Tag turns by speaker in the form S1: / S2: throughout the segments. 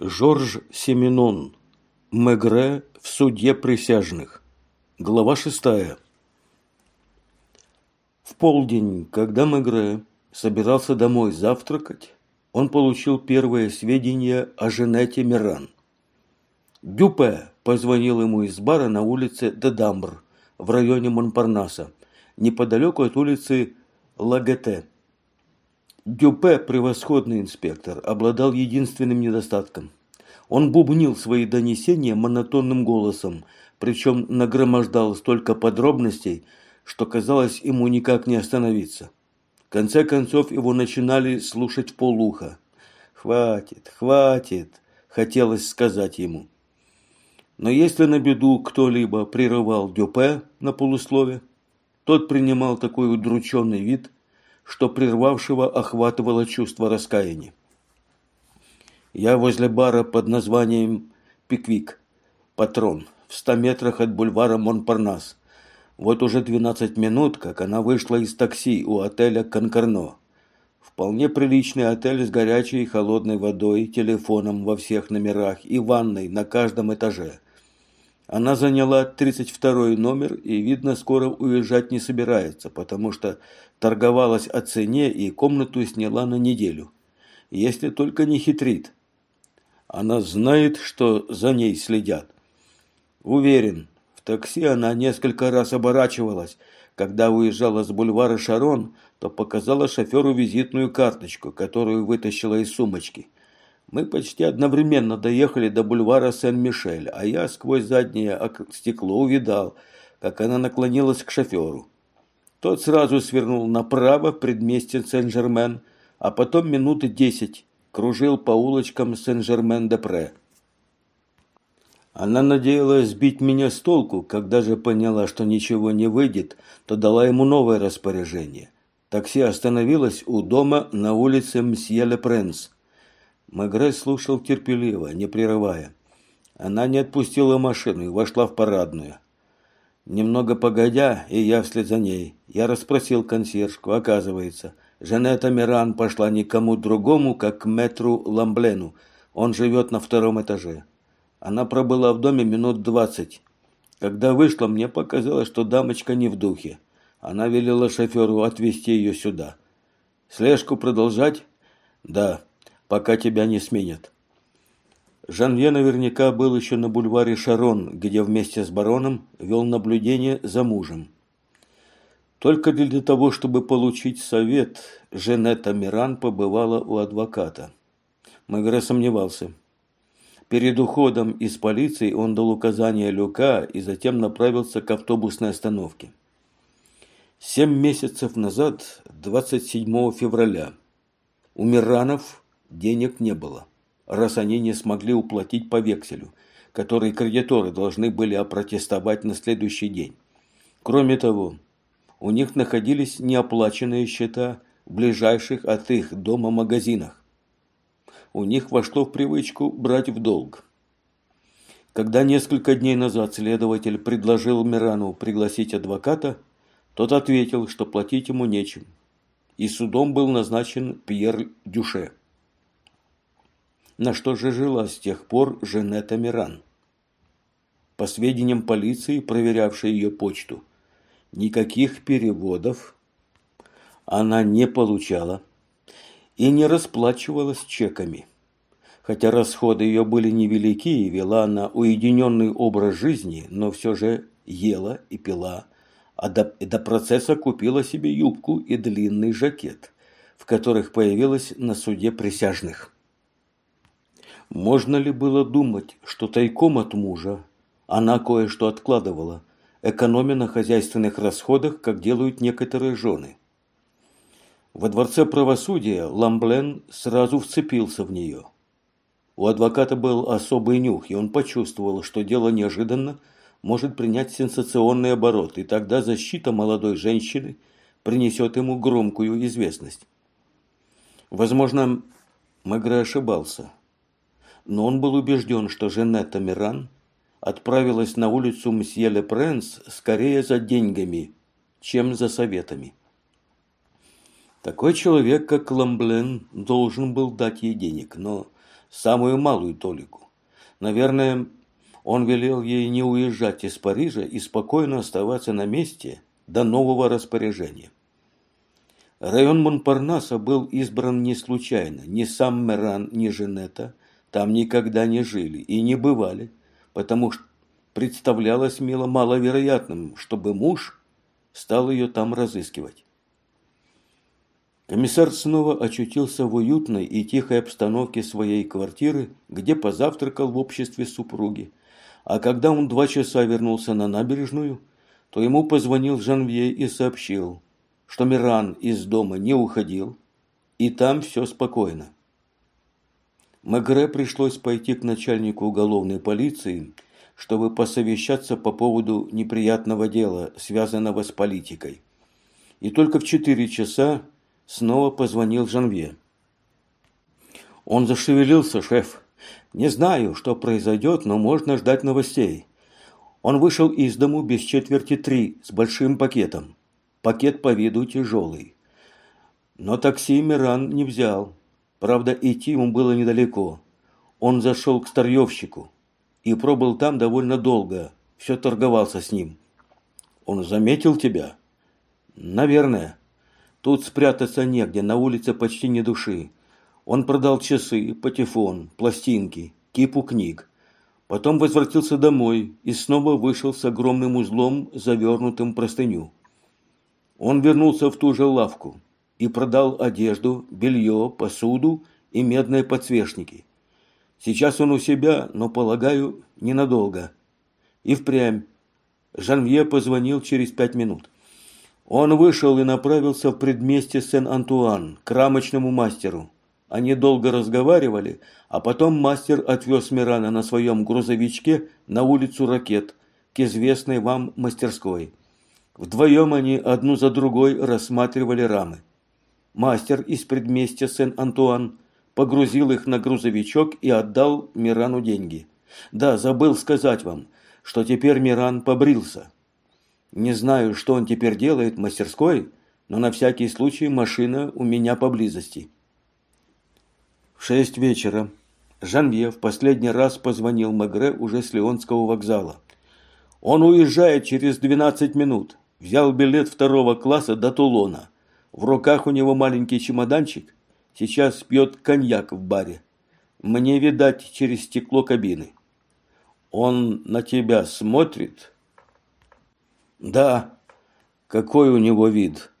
S1: Жорж Семенон. Мегре в суде присяжных. Глава шестая. В полдень, когда Мегре собирался домой завтракать, он получил первые сведения о Женете Миран. Дюпе позвонил ему из бара на улице Дедамбр в районе Монпарнаса, неподалеку от улицы Лагете. Дюпе, превосходный инспектор, обладал единственным недостатком. Он бубнил свои донесения монотонным голосом, причем нагромождал столько подробностей, что казалось ему никак не остановиться. В конце концов его начинали слушать в полуха. «Хватит, хватит», – хотелось сказать ему. Но если на беду кто-либо прерывал Дюпе на полуслове, тот принимал такой удрученный вид, что прервавшего охватывало чувство раскаяния. Я возле бара под названием «Пиквик», «Патрон», в ста метрах от бульвара Монпарнас. Вот уже 12 минут, как она вышла из такси у отеля «Конкорно». Вполне приличный отель с горячей и холодной водой, телефоном во всех номерах и ванной на каждом этаже. Она заняла 32 номер и, видно, скоро уезжать не собирается, потому что торговалась о цене и комнату сняла на неделю. Если только не хитрит. Она знает, что за ней следят. Уверен, в такси она несколько раз оборачивалась. Когда уезжала с бульвара Шарон, то показала шоферу визитную карточку, которую вытащила из сумочки. Мы почти одновременно доехали до бульвара Сен-Мишель, а я сквозь заднее стекло увидал, как она наклонилась к шоферу. Тот сразу свернул направо в предместье Сен-Жермен, а потом минуты десять кружил по улочкам Сен-Жермен-де-Пре. Она надеялась сбить меня с толку, когда же поняла, что ничего не выйдет, то дала ему новое распоряжение. Такси остановилось у дома на улице Мсье-Ле-Пренс. Мегре слушал терпеливо, не прерывая. Она не отпустила машину и вошла в парадную. Немного погодя, и я вслед за ней. Я расспросил консьержку. Оказывается, Жанетта Миран пошла никому другому, как к метру Ламблену. Он живет на втором этаже. Она пробыла в доме минут двадцать. Когда вышла, мне показалось, что дамочка не в духе. Она велела шоферу отвезти ее сюда. Слежку продолжать? Да, пока тебя не сменят. Жанвье наверняка был еще на бульваре Шарон, где вместе с бароном вел наблюдение за мужем. Только для того, чтобы получить совет, Женета Миран побывала у адвоката. Магре сомневался. Перед уходом из полиции он дал указание Люка и затем направился к автобусной остановке. Семь месяцев назад, 27 февраля, у Миранов денег не было раз они не смогли уплатить по векселю, который кредиторы должны были опротестовать на следующий день. Кроме того, у них находились неоплаченные счета в ближайших от их дома магазинах. У них вошло в привычку брать в долг. Когда несколько дней назад следователь предложил Мирану пригласить адвоката, тот ответил, что платить ему нечем. И судом был назначен Пьер Дюше. На что же жила с тех пор Женета Миран? По сведениям полиции, проверявшей ее почту, никаких переводов она не получала и не расплачивалась чеками. Хотя расходы ее были невелики и вела она уединенный образ жизни, но все же ела и пила, а до, до процесса купила себе юбку и длинный жакет, в которых появилась на суде присяжных. Можно ли было думать, что тайком от мужа она кое-что откладывала, экономя на хозяйственных расходах, как делают некоторые жены? Во дворце правосудия Ламблен сразу вцепился в нее. У адвоката был особый нюх, и он почувствовал, что дело неожиданно может принять сенсационный оборот, и тогда защита молодой женщины принесет ему громкую известность. Возможно, Мегре ошибался – но он был убежден, что Женетта Миран отправилась на улицу Мсье Ле Пренс скорее за деньгами, чем за советами. Такой человек, как Ламблен, должен был дать ей денег, но самую малую толику. Наверное, он велел ей не уезжать из Парижа и спокойно оставаться на месте до нового распоряжения. Район Монпарнаса был избран не случайно. Ни сам Меран, ни Женета там никогда не жили и не бывали, потому что представлялось Мило маловероятным, чтобы муж стал ее там разыскивать. Комиссар снова очутился в уютной и тихой обстановке своей квартиры, где позавтракал в обществе супруги. А когда он два часа вернулся на набережную, то ему позвонил Жанвье и сообщил, что Миран из дома не уходил, и там все спокойно. Мегре пришлось пойти к начальнику уголовной полиции, чтобы посовещаться по поводу неприятного дела, связанного с политикой. И только в четыре часа снова позвонил Жанвье. Он зашевелился, шеф. Не знаю, что произойдет, но можно ждать новостей. Он вышел из дому без четверти три с большим пакетом. Пакет по виду тяжелый. Но такси Миран не взял. Правда, идти ему было недалеко. Он зашел к старьевщику и пробыл там довольно долго. Все торговался с ним. Он заметил тебя? Наверное. Тут спрятаться негде, на улице почти ни души. Он продал часы, патефон, пластинки, кипу книг. Потом возвратился домой и снова вышел с огромным узлом, завернутым простыню. Он вернулся в ту же лавку и продал одежду, белье, посуду и медные подсвечники. Сейчас он у себя, но, полагаю, ненадолго. И впрямь. Жанвье позвонил через пять минут. Он вышел и направился в предместье Сен-Антуан, к рамочному мастеру. Они долго разговаривали, а потом мастер отвез Мирана на своем грузовичке на улицу Ракет, к известной вам мастерской. Вдвоем они одну за другой рассматривали рамы. Мастер из предместья Сен-Антуан погрузил их на грузовичок и отдал Мирану деньги. Да, забыл сказать вам, что теперь Миран побрился. Не знаю, что он теперь делает в мастерской, но на всякий случай машина у меня поблизости. В шесть вечера Жанвье в последний раз позвонил Магре уже с Леонского вокзала. Он уезжает через 12 минут. Взял билет второго класса до Тулона. В руках у него маленький чемоданчик Сейчас пьет коньяк в баре. Мне видать через стекло кабины. Он на тебя смотрит? Да. Какой у него вид?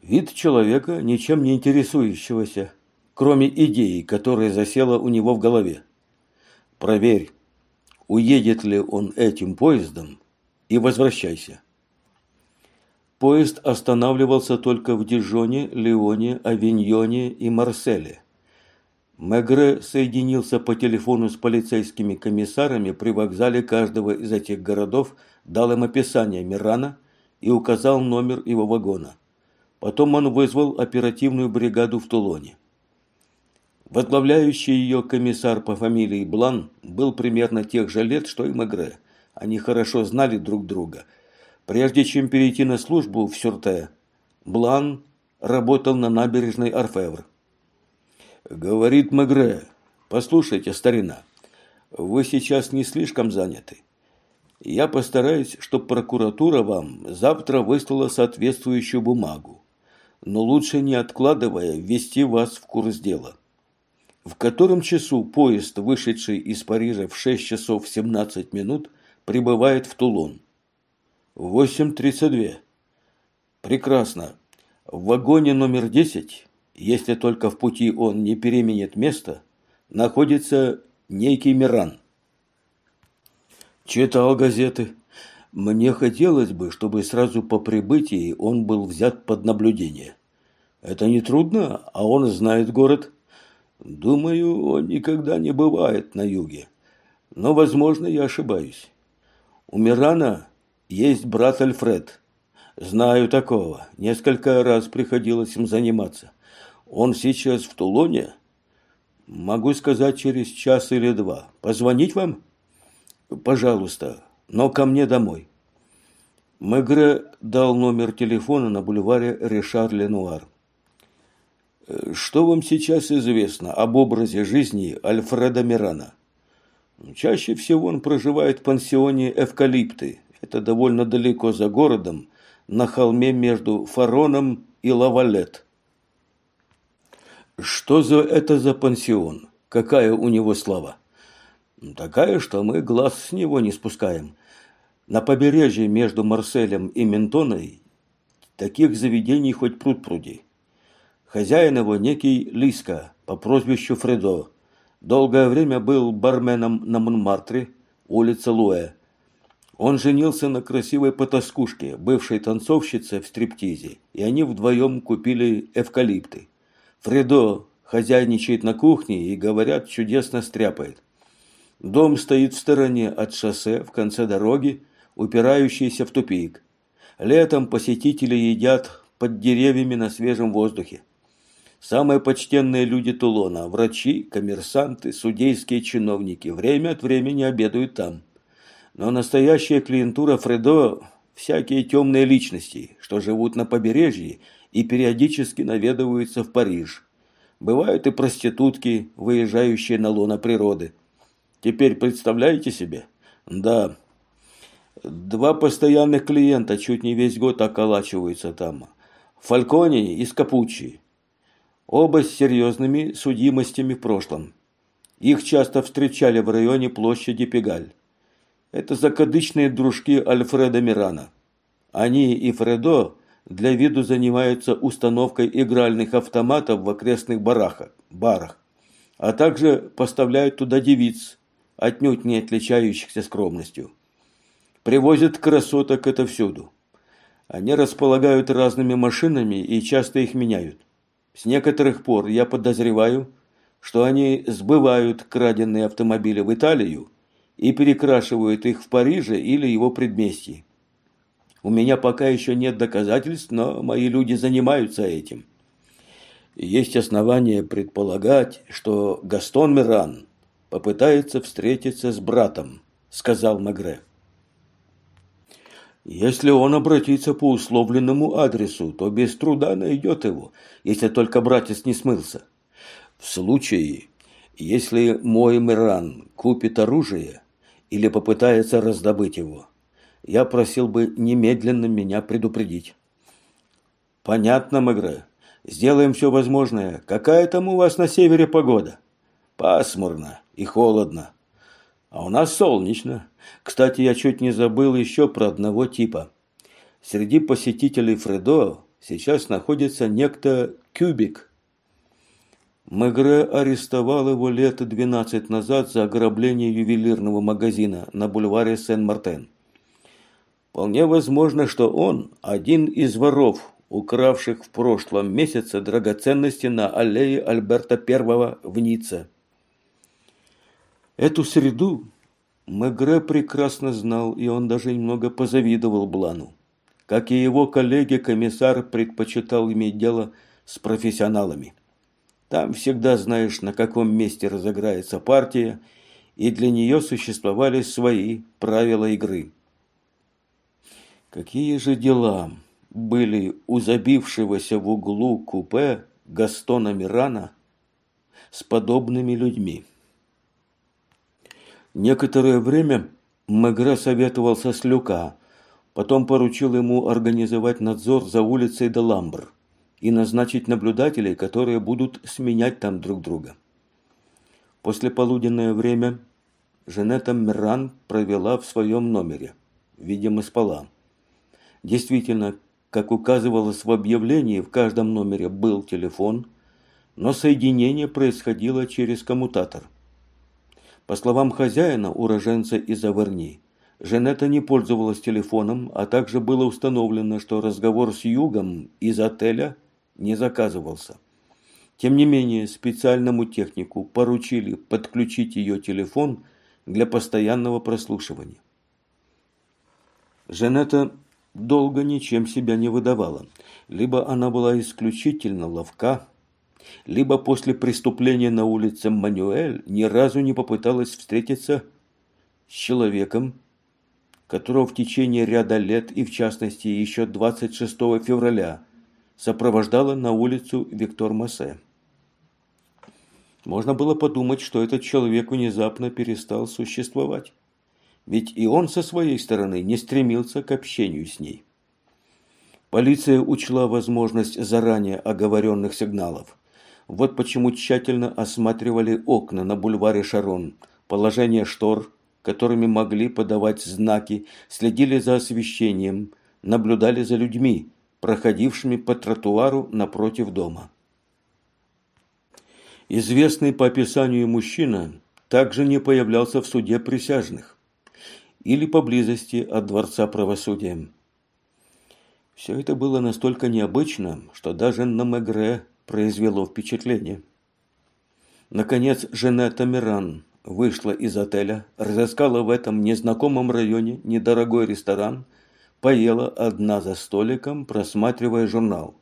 S1: Вид человека, ничем не интересующегося, кроме идеи, которая засела у него в голове. Проверь, уедет ли он этим поездом, и возвращайся. Поезд останавливался только в Дижоне, Леоне, Авиньоне и Марселе. Мегре соединился по телефону с полицейскими комиссарами при вокзале каждого из этих городов, дал им описание Мирана и указал номер его вагона. Потом он вызвал оперативную бригаду в Тулоне. Возглавляющий ее комиссар по фамилии Блан был примерно тех же лет, что и Мегре. Они хорошо знали друг друга – Прежде чем перейти на службу в Сюрте, Блан работал на набережной Арфевр. Говорит Мегре, послушайте, старина, вы сейчас не слишком заняты. Я постараюсь, чтобы прокуратура вам завтра выслала соответствующую бумагу, но лучше не откладывая ввести вас в курс дела. В котором часу поезд, вышедший из Парижа в 6 часов 17 минут, прибывает в Тулон? Восемь тридцать две. Прекрасно. В вагоне номер десять, если только в пути он не переменит место, находится некий Миран. Читал газеты. Мне хотелось бы, чтобы сразу по прибытии он был взят под наблюдение. Это не трудно, а он знает город. Думаю, он никогда не бывает на юге. Но, возможно, я ошибаюсь. У Мирана есть брат Альфред. Знаю такого. Несколько раз приходилось им заниматься. Он сейчас в Тулоне? Могу сказать через час или два. Позвонить вам? Пожалуйста, но ко мне домой. Мегре дал номер телефона на бульваре Ришар-Ленуар. Что вам сейчас известно об образе жизни Альфреда Мирана? Чаще всего он проживает в пансионе «Эвкалипты». Это довольно далеко за городом, на холме между Фароном и Лавалет. Что за это за пансион? Какая у него слава? Такая, что мы глаз с него не спускаем. На побережье между Марселем и Ментоной таких заведений хоть пруд пруди. Хозяин его некий Лиска по прозвищу Фредо. Долгое время был барменом на Монмартре, улица Луэ. Он женился на красивой потаскушке, бывшей танцовщице в стриптизе, и они вдвоем купили эвкалипты. Фредо хозяйничает на кухне и, говорят, чудесно стряпает. Дом стоит в стороне от шоссе в конце дороги, упирающийся в тупик. Летом посетители едят под деревьями на свежем воздухе. Самые почтенные люди Тулона – врачи, коммерсанты, судейские чиновники – время от времени обедают там. Но настоящая клиентура Фредо – всякие темные личности, что живут на побережье и периодически наведываются в Париж. Бывают и проститутки, выезжающие на лоно природы. Теперь представляете себе? Да. Два постоянных клиента чуть не весь год околачиваются там. Фалькони и Скапуччи. Оба с серьезными судимостями в прошлом. Их часто встречали в районе площади Пегаль. Это закадычные дружки Альфреда Мирана. Они и Фредо для виду занимаются установкой игральных автоматов в окрестных барахах, барах, а также поставляют туда девиц, отнюдь не отличающихся скромностью. Привозят красоток это всюду. Они располагают разными машинами и часто их меняют. С некоторых пор я подозреваю, что они сбывают краденные автомобили в Италию и перекрашивают их в Париже или его предместье. У меня пока еще нет доказательств, но мои люди занимаются этим. Есть основания предполагать, что Гастон Миран попытается встретиться с братом, сказал Магре. Если он обратится по условленному адресу, то без труда найдет его, если только братец не смылся. В случае, если мой Миран купит оружие или попытается раздобыть его, я просил бы немедленно меня предупредить. Понятно, Мегре. Сделаем все возможное. Какая там у вас на севере погода? Пасмурно и холодно. А у нас солнечно. Кстати, я чуть не забыл еще про одного типа. Среди посетителей Фредо сейчас находится некто Кюбик. Мегре арестовал его лет 12 назад за ограбление ювелирного магазина на бульваре Сен-Мартен. Вполне возможно, что он один из воров, укравших в прошлом месяце драгоценности на аллее Альберта I в Ницце. Эту среду Мегре прекрасно знал, и он даже немного позавидовал Блану. Как и его коллеги, комиссар предпочитал иметь дело с профессионалами. Там всегда знаешь, на каком месте разыграется партия, и для нее существовали свои правила игры. Какие же дела были у забившегося в углу купе Гастона Мирана с подобными людьми? Некоторое время Мегре советовался с Люка, потом поручил ему организовать надзор за улицей Деламбр и назначить наблюдателей, которые будут сменять там друг друга. После полуденное время Женета Миран провела в своем номере. Видимо, спала. Действительно, как указывалось в объявлении, в каждом номере был телефон, но соединение происходило через коммутатор. По словам хозяина, уроженца из Аверни, Женета не пользовалась телефоном, а также было установлено, что разговор с Югом из отеля не заказывался. Тем не менее, специальному технику поручили подключить ее телефон для постоянного прослушивания. Женета долго ничем себя не выдавала. Либо она была исключительно ловка, либо после преступления на улице Манюэль ни разу не попыталась встретиться с человеком, которого в течение ряда лет и в частности еще 26 февраля сопровождала на улицу Виктор Массе. Можно было подумать, что этот человек внезапно перестал существовать. Ведь и он со своей стороны не стремился к общению с ней. Полиция учла возможность заранее оговоренных сигналов. Вот почему тщательно осматривали окна на бульваре Шарон, положение штор, которыми могли подавать знаки, следили за освещением, наблюдали за людьми, проходившими по тротуару напротив дома. Известный по описанию мужчина также не появлялся в суде присяжных или поблизости от Дворца правосудия. Все это было настолько необычно, что даже на Мегре произвело впечатление. Наконец, Женета Миран вышла из отеля, разыскала в этом незнакомом районе недорогой ресторан, поела одна за столиком, просматривая журнал.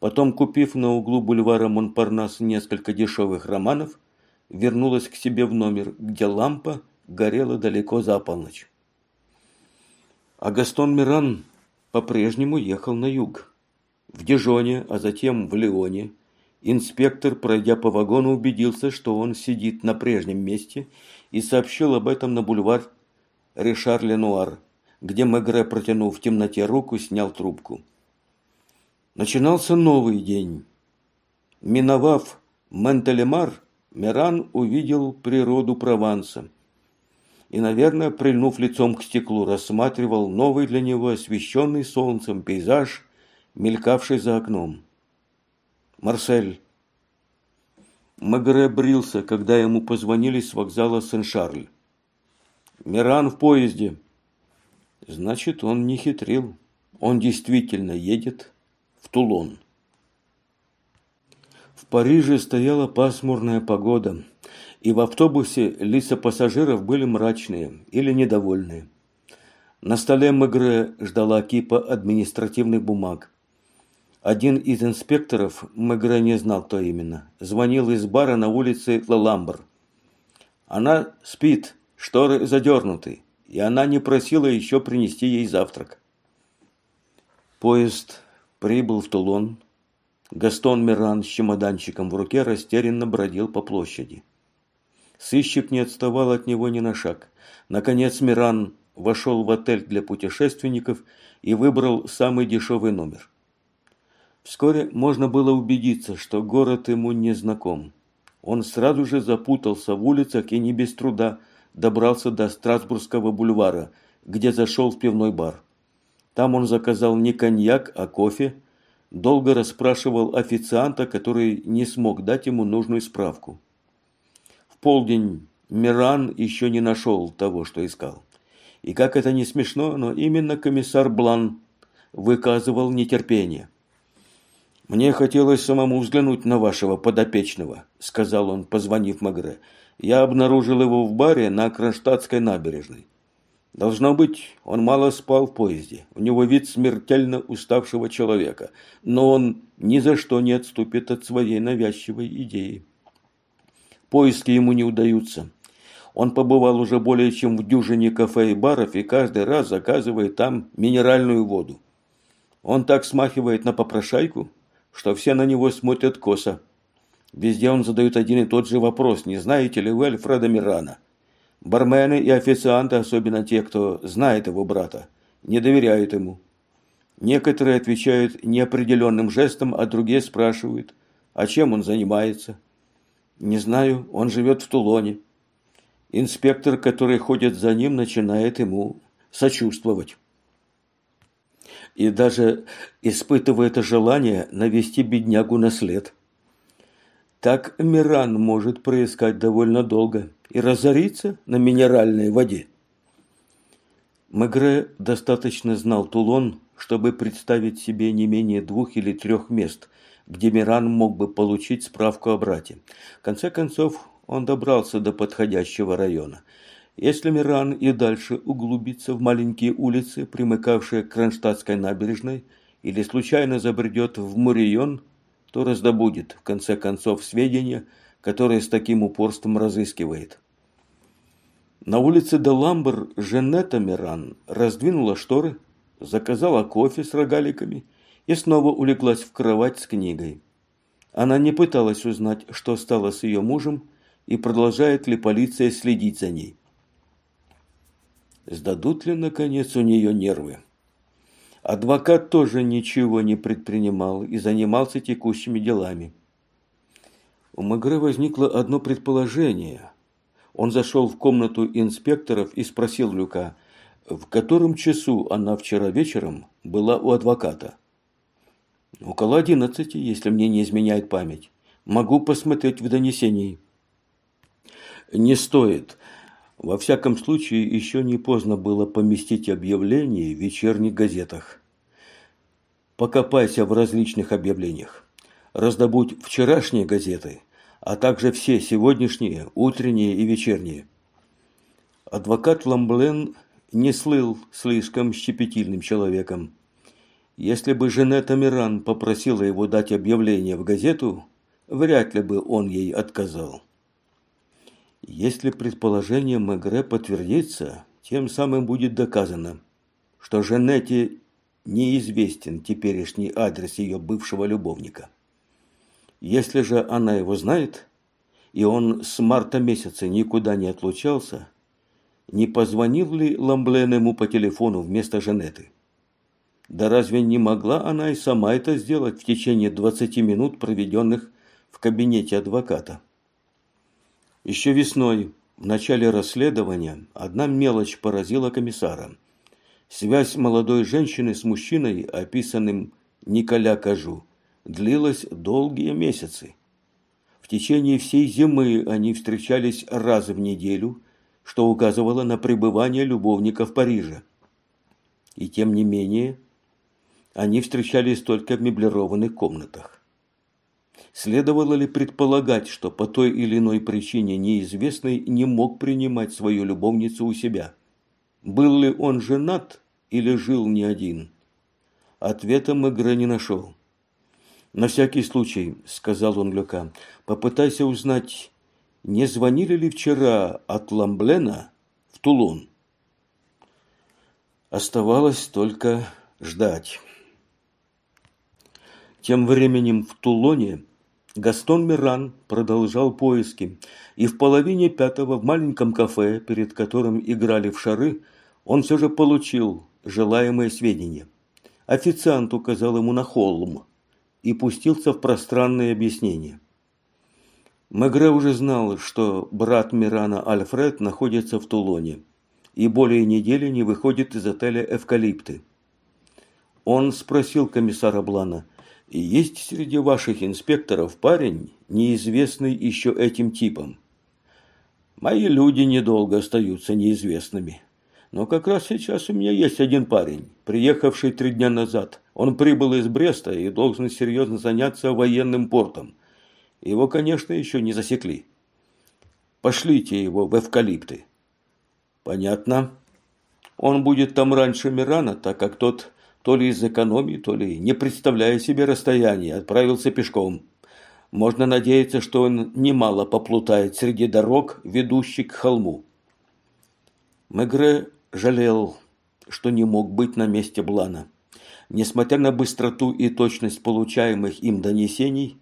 S1: Потом, купив на углу бульвара Монпарнас несколько дешевых романов, вернулась к себе в номер, где лампа горела далеко за полночь. А Гастон Миран по-прежнему ехал на юг. В Дижоне, а затем в Лионе. Инспектор, пройдя по вагону, убедился, что он сидит на прежнем месте и сообщил об этом на бульвар Ришар-Ленуар, где Мегре, протянув в темноте руку, снял трубку. Начинался новый день. Миновав Ментелемар, Миран увидел природу Прованса – и, наверное, прильнув лицом к стеклу, рассматривал новый для него освещенный солнцем пейзаж, мелькавший за окном. Марсель. Магре брился, когда ему позвонили с вокзала Сен-Шарль. Миран в поезде. Значит, он не хитрил. Он действительно едет в Тулон. В Париже стояла пасмурная погода и в автобусе лица пассажиров были мрачные или недовольные. На столе Мегре ждала кипа административных бумаг. Один из инспекторов, Мегре не знал, кто именно, звонил из бара на улице Лаламбр. Она спит, шторы задернуты, и она не просила еще принести ей завтрак. Поезд прибыл в Тулон. Гастон Миран с чемоданчиком в руке растерянно бродил по площади. Сыщик не отставал от него ни на шаг. Наконец Миран вошел в отель для путешественников и выбрал самый дешевый номер. Вскоре можно было убедиться, что город ему не знаком. Он сразу же запутался в улицах и не без труда добрался до Страсбургского бульвара, где зашел в пивной бар. Там он заказал не коньяк, а кофе, долго расспрашивал официанта, который не смог дать ему нужную справку полдень Миран еще не нашел того, что искал. И как это не смешно, но именно комиссар Блан выказывал нетерпение. «Мне хотелось самому взглянуть на вашего подопечного», – сказал он, позвонив Магре. «Я обнаружил его в баре на Кронштадтской набережной. Должно быть, он мало спал в поезде. У него вид смертельно уставшего человека, но он ни за что не отступит от своей навязчивой идеи». Поиски ему не удаются. Он побывал уже более чем в дюжине кафе и баров и каждый раз заказывает там минеральную воду. Он так смахивает на попрошайку, что все на него смотрят косо. Везде он задает один и тот же вопрос, не знаете ли вы Альфреда Мирана? Бармены и официанты, особенно те, кто знает его брата, не доверяют ему. Некоторые отвечают неопределенным жестом, а другие спрашивают, а чем он занимается. Не знаю, он живет в Тулоне. Инспектор, который ходит за ним, начинает ему сочувствовать. И даже испытывает желание навести беднягу на след. Так Миран может проискать довольно долго и разориться на минеральной воде. Мегре достаточно знал Тулон, чтобы представить себе не менее двух или трех мест, где Миран мог бы получить справку о брате. В конце концов, он добрался до подходящего района. Если Миран и дальше углубится в маленькие улицы, примыкавшие к Кронштадтской набережной, или случайно забредет в Мурион, то раздобудет, в конце концов, сведения, которые с таким упорством разыскивает. На улице Деламбр Женета Миран раздвинула шторы, заказала кофе с рогаликами и снова улеглась в кровать с книгой. Она не пыталась узнать, что стало с ее мужем и продолжает ли полиция следить за ней. Сдадут ли, наконец, у нее нервы? Адвокат тоже ничего не предпринимал и занимался текущими делами. У Мегре возникло одно предположение. Он зашел в комнату инспекторов и спросил Люка, в котором часу она вчера вечером была у адвоката. Около одиннадцати, если мне не изменяет память. Могу посмотреть в донесении. Не стоит. Во всяком случае, еще не поздно было поместить объявление в вечерних газетах. Покопайся в различных объявлениях. Раздобудь вчерашние газеты, а также все сегодняшние, утренние и вечерние. Адвокат Ламблен не слыл слишком щепетильным человеком. Если бы Женета Миран попросила его дать объявление в газету, вряд ли бы он ей отказал. Если предположение Мегре подтвердится, тем самым будет доказано, что Женете неизвестен теперешний адрес ее бывшего любовника. Если же она его знает, и он с марта месяца никуда не отлучался, не позвонил ли Ламблен ему по телефону вместо Женеты? Да разве не могла она и сама это сделать в течение 20 минут, проведенных в кабинете адвоката? Еще весной, в начале расследования, одна мелочь поразила комиссара. Связь молодой женщины с мужчиной, описанным Николя Кажу, длилась долгие месяцы. В течение всей зимы они встречались раз в неделю, что указывало на пребывание любовника в Париже. И тем не менее, они встречались только в меблированных комнатах. Следовало ли предполагать, что по той или иной причине неизвестный не мог принимать свою любовницу у себя? Был ли он женат или жил не один? Ответа Мегре не нашел. «На всякий случай», – сказал он Люка, – «попытайся узнать, не звонили ли вчера от Ламблена в Тулон?» Оставалось только ждать. Тем временем в Тулоне Гастон Миран продолжал поиски, и в половине пятого в маленьком кафе, перед которым играли в шары, он все же получил желаемые сведения. Официант указал ему на холм и пустился в пространные объяснения. Мегре уже знал, что брат Мирана Альфред находится в Тулоне и более недели не выходит из отеля «Эвкалипты». Он спросил комиссара Блана – и есть среди ваших инспекторов парень, неизвестный еще этим типом. Мои люди недолго остаются неизвестными. Но как раз сейчас у меня есть один парень, приехавший три дня назад. Он прибыл из Бреста и должен серьезно заняться военным портом. Его, конечно, еще не засекли. Пошлите его в эвкалипты. Понятно. Он будет там раньше Мирана, так как тот то ли из экономии, то ли не представляя себе расстояния, отправился пешком. Можно надеяться, что он немало поплутает среди дорог, ведущих к холму. Мегре жалел, что не мог быть на месте Блана. Несмотря на быстроту и точность получаемых им донесений,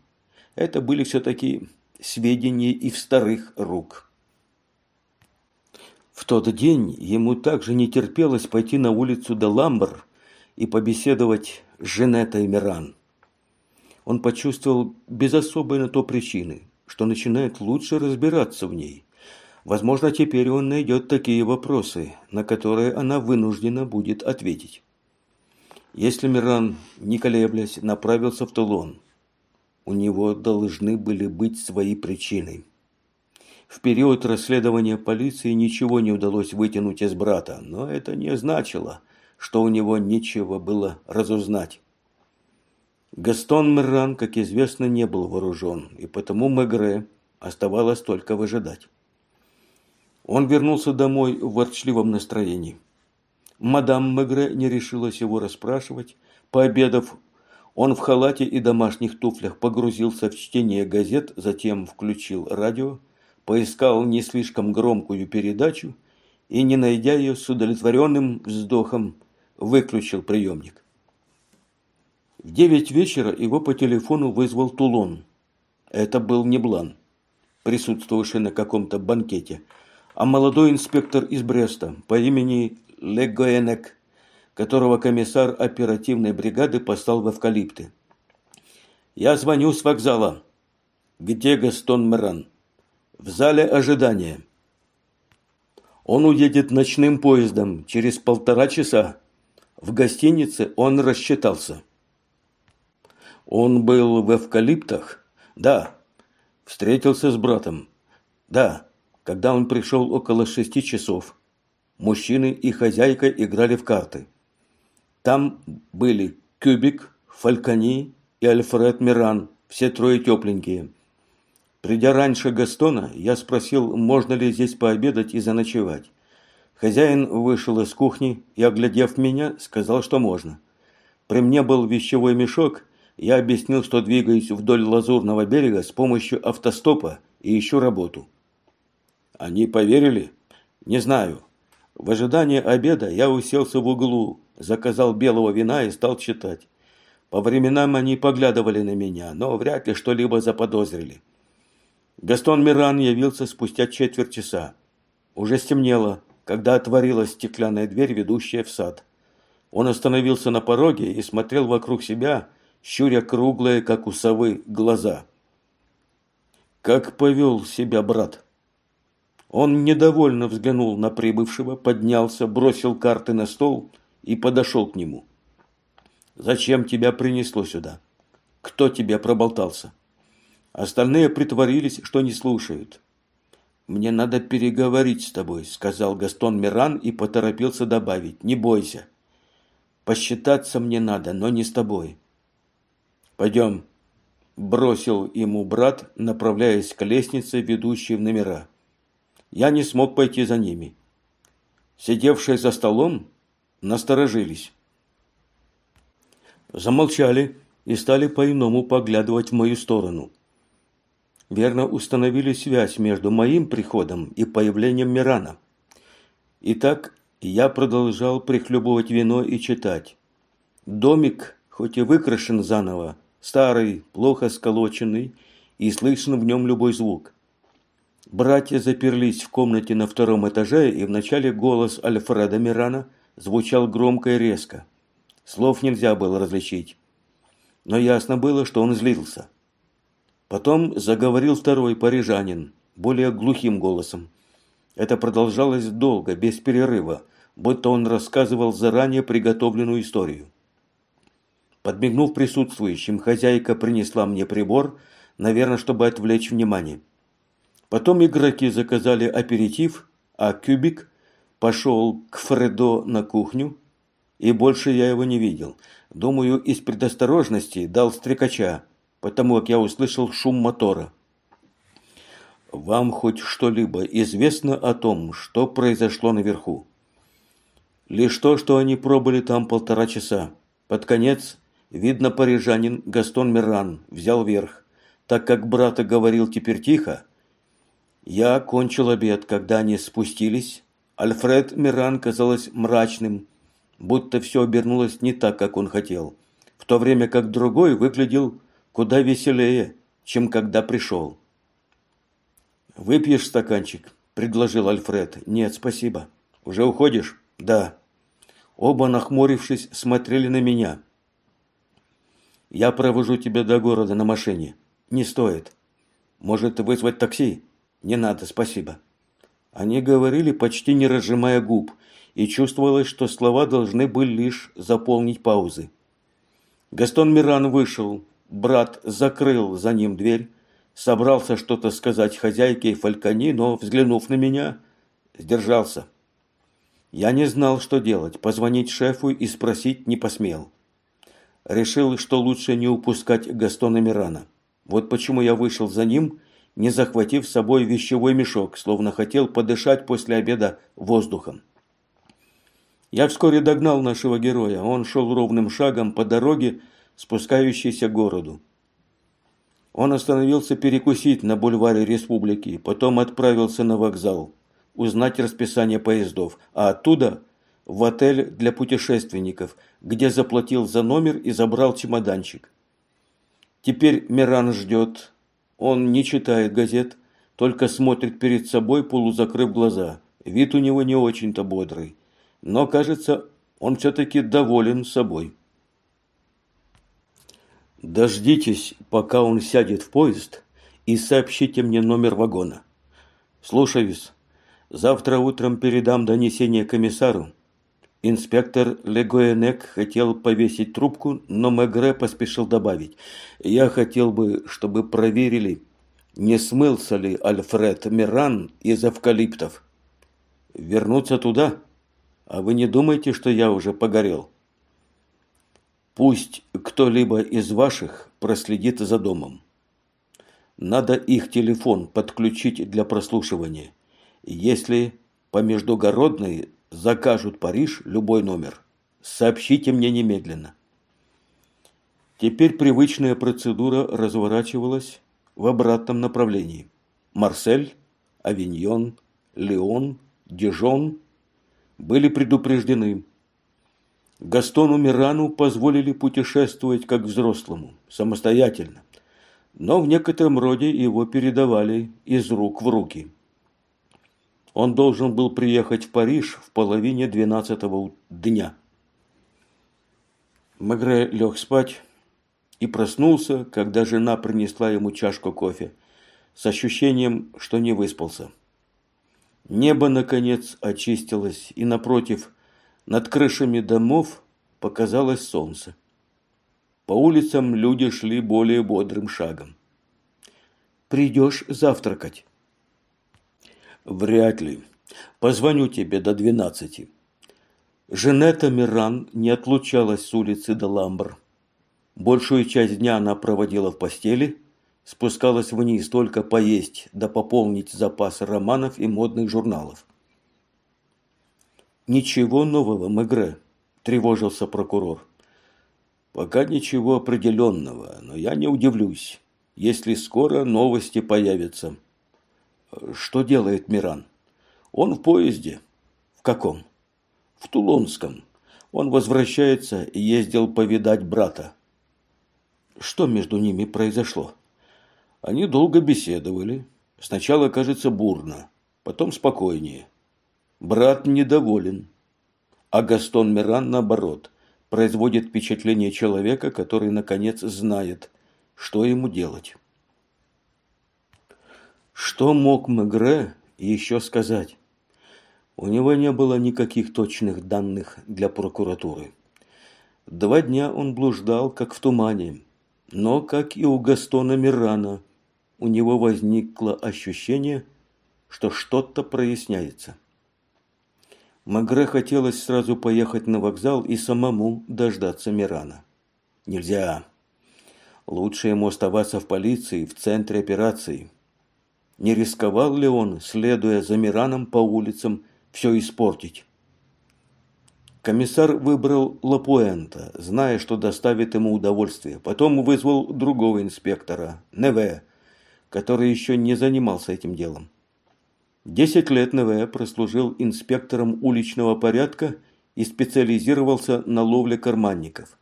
S1: это были все-таки сведения и в старых рук. В тот день ему также не терпелось пойти на улицу Деламбр, и побеседовать с Женетой Миран. Он почувствовал без особой на то причины, что начинает лучше разбираться в ней. Возможно, теперь он найдет такие вопросы, на которые она вынуждена будет ответить. Если Миран, не колеблясь, направился в Тулон, у него должны были быть свои причины. В период расследования полиции ничего не удалось вытянуть из брата, но это не значило – что у него нечего было разузнать. Гастон Мерран, как известно, не был вооружен, и потому Мегре оставалось только выжидать. Он вернулся домой в ворчливом настроении. Мадам Мегре не решилась его расспрашивать. Пообедав, он в халате и домашних туфлях погрузился в чтение газет, затем включил радио, поискал не слишком громкую передачу и, не найдя ее с удовлетворенным вздохом, выключил приемник. В девять вечера его по телефону вызвал Тулон. Это был не Блан, присутствовавший на каком-то банкете, а молодой инспектор из Бреста по имени Легоенек, которого комиссар оперативной бригады послал в эвкалипты. «Я звоню с вокзала. Где Гастон Меран?» «В зале ожидания». «Он уедет ночным поездом через полтора часа. В гостинице он рассчитался». Он был в эвкалиптах? Да. Встретился с братом? Да. Когда он пришел около шести часов. Мужчины и хозяйка играли в карты. Там были Кюбик, Фалькони и Альфред Миран, все трое тепленькие. Придя раньше Гастона, я спросил, можно ли здесь пообедать и заночевать. Хозяин вышел из кухни и, оглядев меня, сказал, что можно. При мне был вещевой мешок я объяснил, что двигаюсь вдоль Лазурного берега с помощью автостопа и ищу работу. Они поверили? Не знаю. В ожидании обеда я уселся в углу, заказал белого вина и стал читать. По временам они поглядывали на меня, но вряд ли что-либо заподозрили. Гастон Миран явился спустя четверть часа. Уже стемнело, когда отворилась стеклянная дверь, ведущая в сад. Он остановился на пороге и смотрел вокруг себя, щуря круглые, как у совы, глаза. Как повел себя брат? Он недовольно взглянул на прибывшего, поднялся, бросил карты на стол и подошел к нему. «Зачем тебя принесло сюда? Кто тебя проболтался?» Остальные притворились, что не слушают. «Мне надо переговорить с тобой», — сказал Гастон Миран и поторопился добавить. «Не бойся. Посчитаться мне надо, но не с тобой. «Пойдем», – бросил ему брат, направляясь к лестнице, ведущей в номера. Я не смог пойти за ними. Сидевшие за столом насторожились. Замолчали и стали по-иному поглядывать в мою сторону. Верно установили связь между моим приходом и появлением Мирана. Итак, я продолжал прихлебывать вино и читать. Домик, хоть и выкрашен заново, старый, плохо сколоченный, и слышен в нем любой звук. Братья заперлись в комнате на втором этаже, и вначале голос Альфреда Мирана звучал громко и резко. Слов нельзя было различить. Но ясно было, что он злился. Потом заговорил второй парижанин, более глухим голосом. Это продолжалось долго, без перерыва, будто он рассказывал заранее приготовленную историю. Подмигнув присутствующим, хозяйка принесла мне прибор, наверное, чтобы отвлечь внимание. Потом игроки заказали аперитив, а Кюбик пошел к Фредо на кухню, и больше я его не видел. Думаю, из предосторожности дал стрекача, потому как я услышал шум мотора. Вам хоть что-либо известно о том, что произошло наверху? Лишь то, что они пробыли там полтора часа. Под конец Видно, парижанин Гастон Миран взял верх, так как брата говорил теперь тихо. Я кончил обед, когда они спустились. Альфред Миран казалось мрачным, будто все обернулось не так, как он хотел, в то время как другой выглядел куда веселее, чем когда пришел. «Выпьешь стаканчик?» – предложил Альфред. «Нет, спасибо». «Уже уходишь?» «Да». Оба, нахмурившись, смотрели на меня – я провожу тебя до города на машине. Не стоит. Может, вызвать такси? Не надо, спасибо. Они говорили, почти не разжимая губ, и чувствовалось, что слова должны были лишь заполнить паузы. Гастон Миран вышел, брат закрыл за ним дверь, собрался что-то сказать хозяйке и Фалькони, но, взглянув на меня, сдержался. Я не знал, что делать, позвонить шефу и спросить не посмел решил, что лучше не упускать Гастона Мирана. Вот почему я вышел за ним, не захватив с собой вещевой мешок, словно хотел подышать после обеда воздухом. Я вскоре догнал нашего героя. Он шел ровным шагом по дороге, спускающейся к городу. Он остановился перекусить на бульваре Республики, потом отправился на вокзал, узнать расписание поездов, а оттуда в отель для путешественников, где заплатил за номер и забрал чемоданчик. Теперь Миран ждет. Он не читает газет, только смотрит перед собой, полузакрыв глаза. Вид у него не очень-то бодрый. Но, кажется, он все-таки доволен собой. Дождитесь, пока он сядет в поезд, и сообщите мне номер вагона. Слушаюсь. Завтра утром передам донесение комиссару. Инспектор Легуэнек хотел повесить трубку, но Мегре поспешил добавить. Я хотел бы, чтобы проверили, не смылся ли Альфред Миран из эвкалиптов. Вернуться туда? А вы не думаете, что я уже погорел? Пусть кто-либо из ваших проследит за домом. Надо их телефон подключить для прослушивания. Если по междугородной закажут Париж любой номер, сообщите мне немедленно. Теперь привычная процедура разворачивалась в обратном направлении. Марсель, Авиньон, Леон, Дижон были предупреждены Гастону Мирану позволили путешествовать как взрослому, самостоятельно, но в некотором роде его передавали из рук в руки. Он должен был приехать в Париж в половине двенадцатого дня. Мегре лег спать и проснулся, когда жена принесла ему чашку кофе, с ощущением, что не выспался. Небо, наконец, очистилось, и напротив – над крышами домов показалось солнце. По улицам люди шли более бодрым шагом. «Придешь завтракать?» «Вряд ли. Позвоню тебе до двенадцати». Женета Миран не отлучалась с улицы до Ламбр. Большую часть дня она проводила в постели, спускалась вниз только поесть да пополнить запас романов и модных журналов. «Ничего нового, Мегре», – тревожился прокурор. «Пока ничего определенного, но я не удивлюсь, если скоро новости появятся». «Что делает Миран?» «Он в поезде». «В каком?» «В Тулонском. Он возвращается и ездил повидать брата». «Что между ними произошло?» Они долго беседовали. Сначала, кажется, бурно, потом спокойнее. Брат недоволен. А Гастон Миран, наоборот, производит впечатление человека, который, наконец, знает, что ему делать. Что мог Мегре еще сказать? У него не было никаких точных данных для прокуратуры. Два дня он блуждал, как в тумане. Но, как и у Гастона Мирана, у него возникло ощущение, что что-то проясняется. Магре хотелось сразу поехать на вокзал и самому дождаться Мирана. Нельзя. Лучше ему оставаться в полиции, в центре операции. Не рисковал ли он, следуя за Мираном по улицам, все испортить? Комиссар выбрал Лапуэнта, зная, что доставит ему удовольствие. Потом вызвал другого инспектора, Неве, который еще не занимался этим делом. Десять лет НВ прослужил инспектором уличного порядка и специализировался на ловле карманников.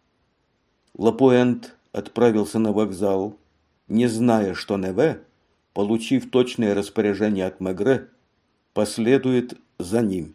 S1: Лапуэнт отправился на вокзал, не зная, что НВ, получив точное распоряжение от Мегре, последует за ним.